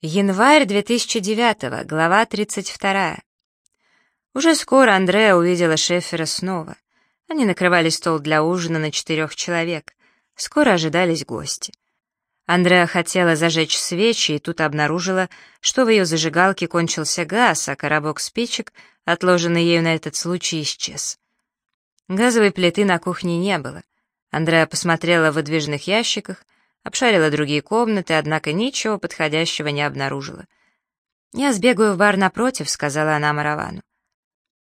Январь 2009, глава 32. Уже скоро Андреа увидела Шефера снова. Они накрывали стол для ужина на четырех человек. Скоро ожидались гости. Андреа хотела зажечь свечи и тут обнаружила, что в ее зажигалке кончился газ, а коробок спичек, отложенный ею на этот случай, исчез. Газовой плиты на кухне не было. Андреа посмотрела в выдвижных ящиках — Обшарила другие комнаты, однако ничего подходящего не обнаружила. «Я сбегаю в бар напротив», — сказала она Маравану.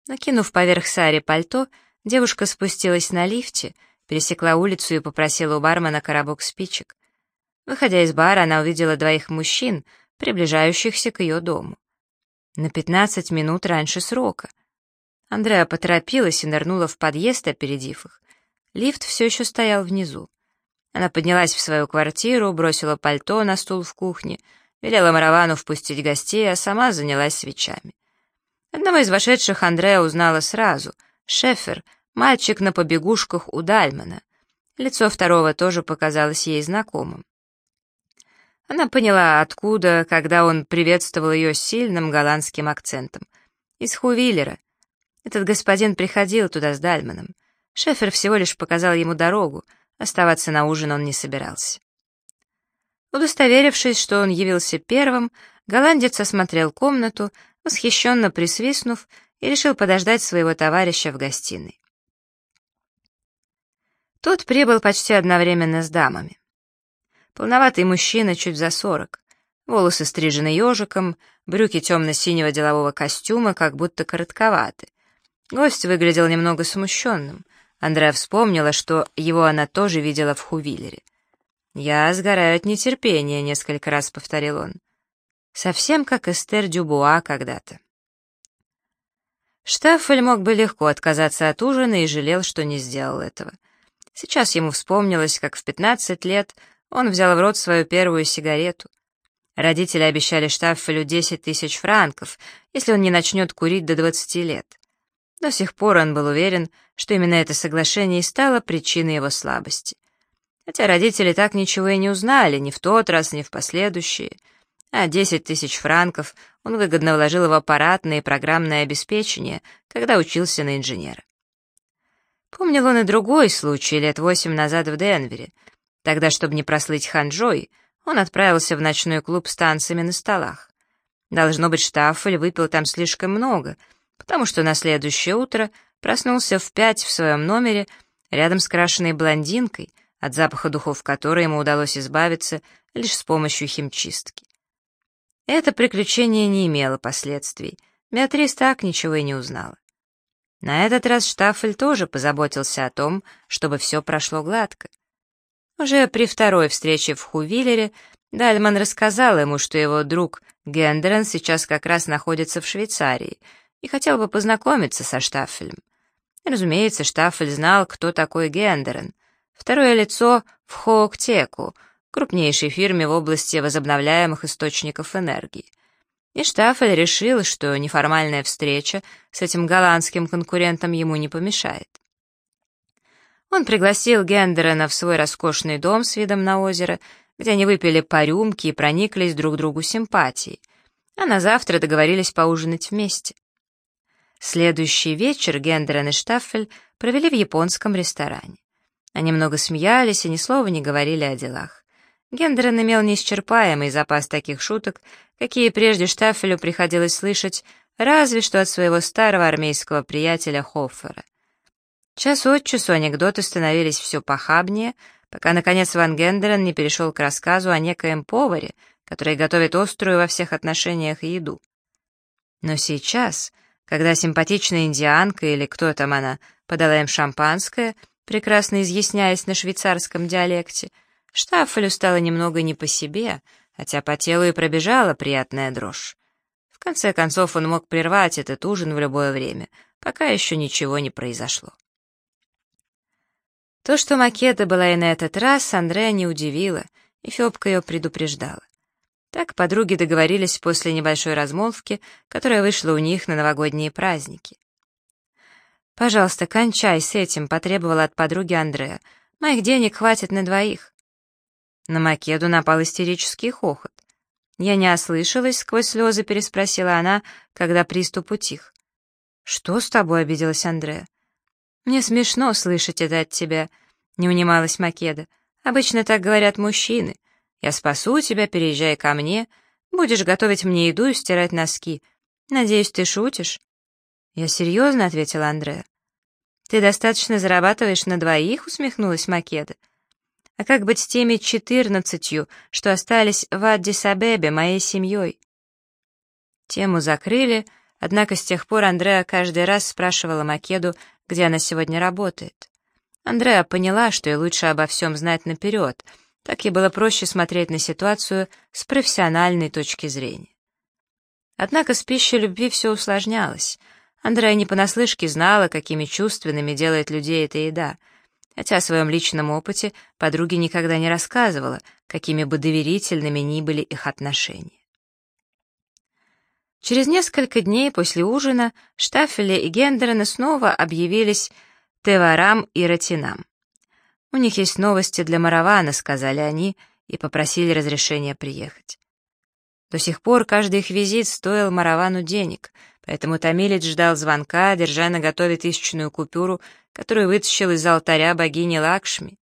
Накинув поверх Сари пальто, девушка спустилась на лифте, пересекла улицу и попросила у бармена коробок спичек. Выходя из бара, она увидела двоих мужчин, приближающихся к ее дому. На пятнадцать минут раньше срока. Андреа поторопилась и нырнула в подъезд, опередив их. Лифт все еще стоял внизу. Она поднялась в свою квартиру, бросила пальто на стул в кухне, велела Маравану впустить гостей, а сама занялась свечами. Одного из вошедших Андрея узнала сразу. Шефер, мальчик на побегушках у Дальмана. Лицо второго тоже показалось ей знакомым. Она поняла, откуда, когда он приветствовал ее сильным голландским акцентом. Из Хувиллера. Этот господин приходил туда с Дальманом. Шефер всего лишь показал ему дорогу — Оставаться на ужин он не собирался. Удостоверившись, что он явился первым, голландец осмотрел комнату, восхищенно присвистнув, и решил подождать своего товарища в гостиной. Тот прибыл почти одновременно с дамами. Полноватый мужчина чуть за сорок, волосы стрижены ежиком, брюки темно-синего делового костюма как будто коротковаты. Гость выглядел немного смущенным, Андреа вспомнила, что его она тоже видела в Хувиллере. «Я сгораю от нетерпения», — несколько раз повторил он. Совсем как Эстер Дюбуа когда-то. Штаффель мог бы легко отказаться от ужина и жалел, что не сделал этого. Сейчас ему вспомнилось, как в 15 лет он взял в рот свою первую сигарету. Родители обещали Штаффелю 10 тысяч франков, если он не начнет курить до 20 лет. До сих пор он был уверен, что именно это соглашение и стало причиной его слабости. Хотя родители так ничего и не узнали, ни в тот раз, ни в последующие. А 10 тысяч франков он выгодно вложил в аппаратное и программное обеспечение, когда учился на инженера. Помнил он и другой случай лет восемь назад в Денвере. Тогда, чтобы не прослыть ханжой, он отправился в ночной клуб с танцами на столах. Должно быть, Штаффель выпил там слишком много — потому что на следующее утро проснулся в пять в своем номере рядом с крашеной блондинкой, от запаха духов которой ему удалось избавиться лишь с помощью химчистки. Это приключение не имело последствий, Беатрис так ничего и не узнала. На этот раз Штаффель тоже позаботился о том, чтобы все прошло гладко. Уже при второй встрече в Хувиллере Дальман рассказал ему, что его друг Гендерен сейчас как раз находится в Швейцарии — и хотел бы познакомиться со Штаффелем. разумеется, Штаффель знал, кто такой Гендерен, второе лицо в Хоуктеку, крупнейшей фирме в области возобновляемых источников энергии. И Штаффель решил, что неформальная встреча с этим голландским конкурентом ему не помешает. Он пригласил Гендерена в свой роскошный дом с видом на озеро, где они выпили по рюмке и прониклись друг другу симпатией, а на завтра договорились поужинать вместе. Следующий вечер Гендерен и Штаффель провели в японском ресторане. Они много смеялись и ни слова не говорили о делах. Гендерен имел неисчерпаемый запас таких шуток, какие прежде Штаффелю приходилось слышать разве что от своего старого армейского приятеля Хоффера. Час от часу анекдоты становились все похабнее, пока, наконец, Ван Гендерен не перешел к рассказу о некоем поваре, который готовит острую во всех отношениях еду. Но сейчас когда симпатичная индианка или кто там она подала им шампанское, прекрасно изъясняясь на швейцарском диалекте, Штаффелю стало немного не по себе, хотя по телу и пробежала приятная дрожь. В конце концов он мог прервать этот ужин в любое время, пока еще ничего не произошло. То, что Макета была и на этот раз, Андрея не удивило, и Фёбка ее предупреждала. Так подруги договорились после небольшой размолвки, которая вышла у них на новогодние праздники. «Пожалуйста, кончай с этим», — потребовала от подруги Андрея. «Моих денег хватит на двоих». На Македу напал истерический хохот. Я не ослышалась, сквозь слезы переспросила она, когда приступ утих. «Что с тобой?» — обиделась Андреа. «Мне смешно слышать это от тебя», — не унималась Македа. «Обычно так говорят мужчины. Я спасу тебя, переезжай ко мне. Будешь готовить мне еду и стирать носки. Надеюсь, ты шутишь?» «Я серьезно», — ответила Андреа. «Ты достаточно зарабатываешь на двоих?» — усмехнулась Македа. «А как быть с теми четырнадцатью, что остались в Аддис-Абебе, моей семьей?» Тему закрыли, однако с тех пор Андреа каждый раз спрашивала Македу, где она сегодня работает. Андреа поняла, что ей лучше обо всем знать наперед, так ей было проще смотреть на ситуацию с профессиональной точки зрения. Однако с пищей любви все усложнялось — Андрея не понаслышке знала, какими чувственными делает людей эта еда, хотя о своем личном опыте подруге никогда не рассказывала, какими бы доверительными ни были их отношения. Через несколько дней после ужина Штаффеля и Гендерена снова объявились Теварам и Ратинам. «У них есть новости для Маравана», — сказали они, и попросили разрешения приехать. До сих пор каждый их визит стоил Маравану денег — Поэтому томилец ждал звонка, держа на готове тысячную купюру, которую вытащил из алтаря богини Лакшми.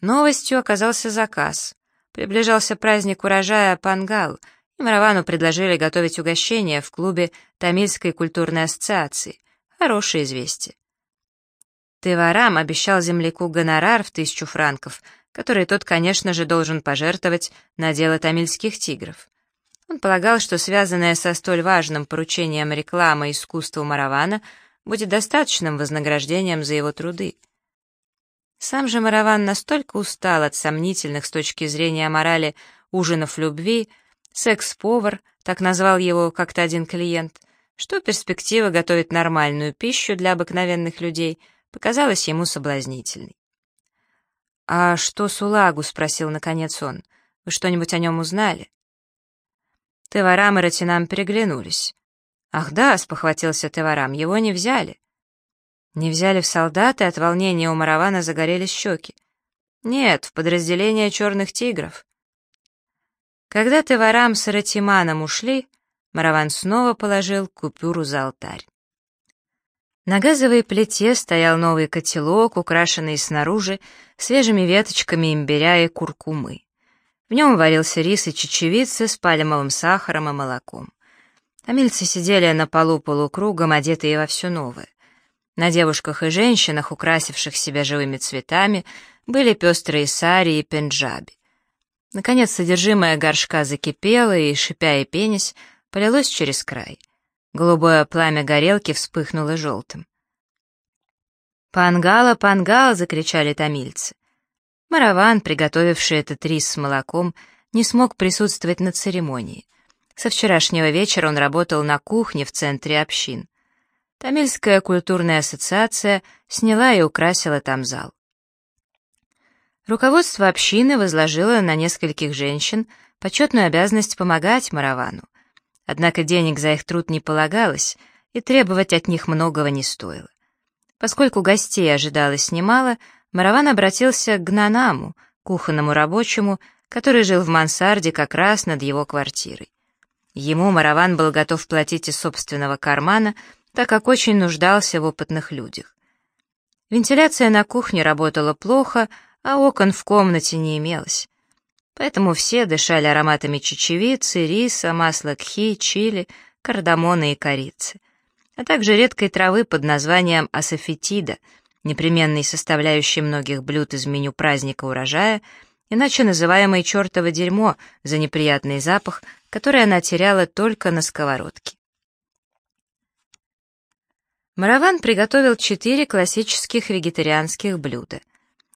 Новостью оказался заказ. Приближался праздник урожая Пангал, и Маравану предложили готовить угощение в клубе Тамильской культурной ассоциации. Хорошее известие. Теварам обещал земляку гонорар в тысячу франков, который тот, конечно же, должен пожертвовать на дело тамильских тигров. Он полагал, что связанная со столь важным поручением реклама искусства Маравана будет достаточным вознаграждением за его труды. Сам же Мараван настолько устал от сомнительных с точки зрения морали ужинов любви, секс-повар, так назвал его как-то один клиент, что перспектива готовить нормальную пищу для обыкновенных людей показалась ему соблазнительной. «А что Сулагу?» — спросил наконец он. «Вы что-нибудь о нем узнали?» Теварам и Ратинам переглянулись. «Ах да», — спохватился Теварам, — «его не взяли». «Не взяли в солдаты, от волнения у Маравана загорелись щеки». «Нет, в подразделение черных тигров». Когда Теварам с Ратиманом ушли, Мараван снова положил купюру за алтарь. На газовой плите стоял новый котелок, украшенный снаружи свежими веточками имбиря и куркумы. В нем варился рис и чечевица с пальмовым сахаром и молоком. Тамильцы сидели на полу полукругом, одетые во все новое. На девушках и женщинах, украсивших себя живыми цветами, были пестрые сари и пенджаби. Наконец, содержимое горшка закипело и, шипя и пенясь, полилось через край. Голубое пламя горелки вспыхнуло желтым. «Пангала, пангал!» — закричали тамильцы. Мараван, приготовивший этот рис с молоком, не смог присутствовать на церемонии. Со вчерашнего вечера он работал на кухне в центре общин. Тамильская культурная ассоциация сняла и украсила там зал. Руководство общины возложило на нескольких женщин почетную обязанность помогать Маравану. Однако денег за их труд не полагалось, и требовать от них многого не стоило. Поскольку гостей ожидалось немало, Мараван обратился к Гнанаму, кухонному рабочему, который жил в мансарде как раз над его квартирой. Ему Мараван был готов платить из собственного кармана, так как очень нуждался в опытных людях. Вентиляция на кухне работала плохо, а окон в комнате не имелось. Поэтому все дышали ароматами чечевицы, риса, масла кхи, чили, кардамона и корицы, а также редкой травы под названием асофетида — непременной составляющей многих блюд из меню праздника урожая, иначе называемое чертово дерьмо за неприятный запах, который она теряла только на сковородке. Мараван приготовил четыре классических вегетарианских блюда.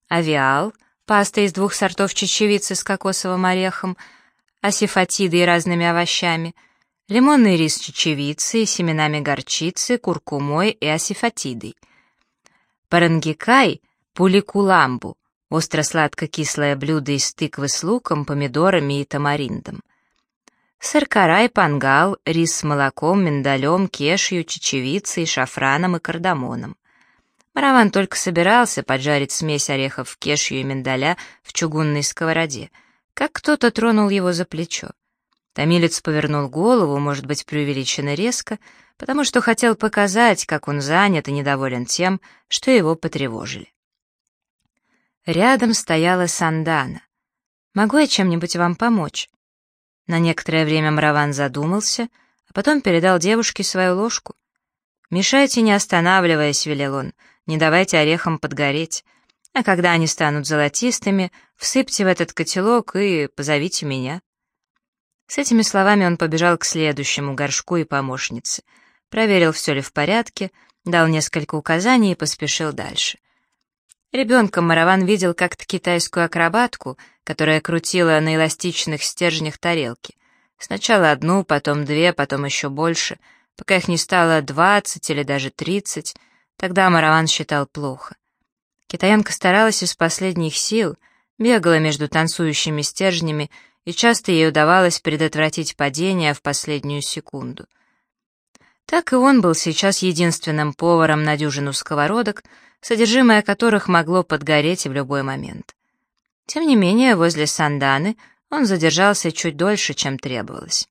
Авиал, паста из двух сортов чечевицы с кокосовым орехом, асифатидой и разными овощами, лимонный рис с чечевицей, семенами горчицы, куркумой и асифатидой — Парангикай — пуликуламбу, остро-сладко-кислое блюдо из тыквы с луком, помидорами и тамариндом. Сыркарай, пангал, рис с молоком, миндалем, кешью, чечевицей, шафраном и кардамоном. Мараван только собирался поджарить смесь орехов кешью и миндаля в чугунной сковороде, как кто-то тронул его за плечо. Томилец повернул голову, может быть, преувеличенно резко, потому что хотел показать, как он занят и недоволен тем, что его потревожили. Рядом стояла Сандана. «Могу я чем-нибудь вам помочь?» На некоторое время Мраван задумался, а потом передал девушке свою ложку. «Мешайте, не останавливаясь», — велел он, — «не давайте орехам подгореть, а когда они станут золотистыми, всыпьте в этот котелок и позовите меня». С этими словами он побежал к следующему горшку и помощнице, проверил, все ли в порядке, дал несколько указаний и поспешил дальше. Ребенком Мараван видел как-то китайскую акробатку, которая крутила на эластичных стержнях тарелки. Сначала одну, потом две, потом еще больше, пока их не стало двадцать или даже тридцать. Тогда Мараван считал плохо. Китаянка старалась из последних сил, бегала между танцующими стержнями, и часто ей удавалось предотвратить падение в последнюю секунду. Так и он был сейчас единственным поваром на дюжину сковородок, содержимое которых могло подгореть в любой момент. Тем не менее, возле Санданы он задержался чуть дольше, чем требовалось.